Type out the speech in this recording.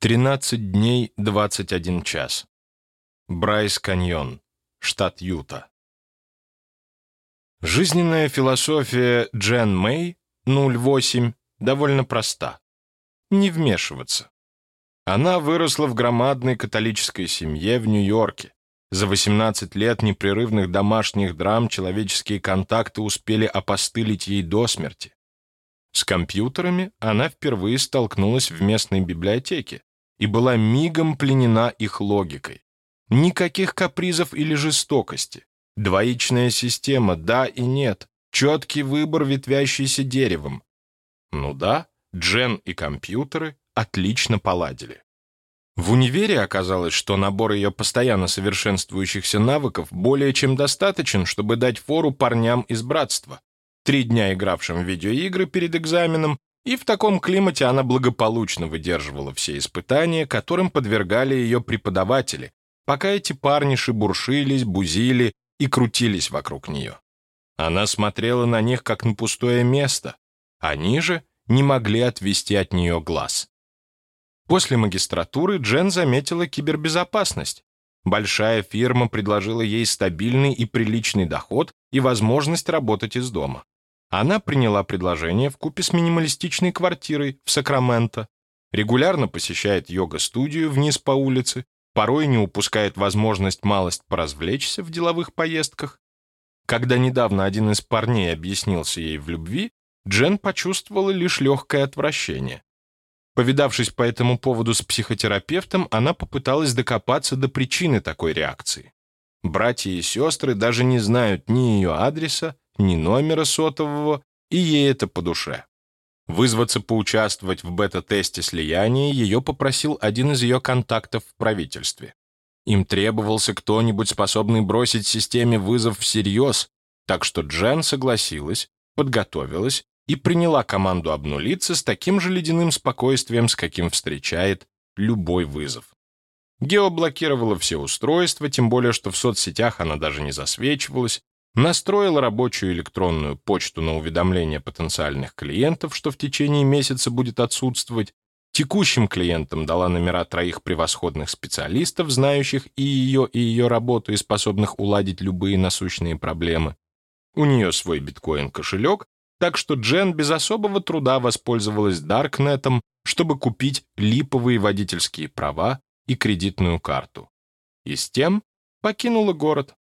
13 дней 21 час. Брайс Каньон, штат Юта. Жизненная философия Джен Мэй, 08, довольно проста. Не вмешиваться. Она выросла в громадной католической семье в Нью-Йорке. За 18 лет непрерывных домашних драм человеческие контакты успели опостылить ей до смерти. С компьютерами она впервые столкнулась в местной библиотеке, и была мигом пленена их логикой. Никаких капризов или жестокости. Двоичная система «да» и «нет». Четкий выбор, ветвящийся деревом. Ну да, Джен и компьютеры отлично поладили. В универе оказалось, что набор ее постоянно совершенствующихся навыков более чем достаточен, чтобы дать фору парням из братства, три дня игравшим в видеоигры перед экзаменом и в таком климате она благополучно выдерживала все испытания, которым подвергали ее преподаватели, пока эти парни шебуршились, бузили и крутились вокруг нее. Она смотрела на них, как на пустое место. Они же не могли отвести от нее глаз. После магистратуры Джен заметила кибербезопасность. Большая фирма предложила ей стабильный и приличный доход и возможность работать из дома. Она приняла предложение в купе с минималистичной квартирой в Сакраменто, регулярно посещает йога-студию вниз по улице, порой не упускает возможность малость поразвлечься в деловых поездках. Когда недавно один из парней объяснился ей в любви, Джен почувствовала лишь легкое отвращение. Повидавшись по этому поводу с психотерапевтом, она попыталась докопаться до причины такой реакции. Братья и сестры даже не знают ни ее адреса, ни номера сотового, и ей это по душе. Вызваться поучаствовать в бета-тесте слияния ее попросил один из ее контактов в правительстве. Им требовался кто-нибудь, способный бросить системе вызов всерьез, так что Джен согласилась, подготовилась и приняла команду обнулиться с таким же ледяным спокойствием, с каким встречает любой вызов. Геоблокировала все устройства, тем более, что в соцсетях она даже не засвечивалась, настроила рабочую электронную почту на уведомления потенциальных клиентов, что в течение месяца будет отсутствовать, текущим клиентам дала номера троих превосходных специалистов, знающих и ее, и ее работу, и способных уладить любые насущные проблемы. У нее свой биткоин-кошелек, так что Джен без особого труда воспользовалась Даркнетом, чтобы купить липовые водительские права и кредитную карту. И с тем покинула город.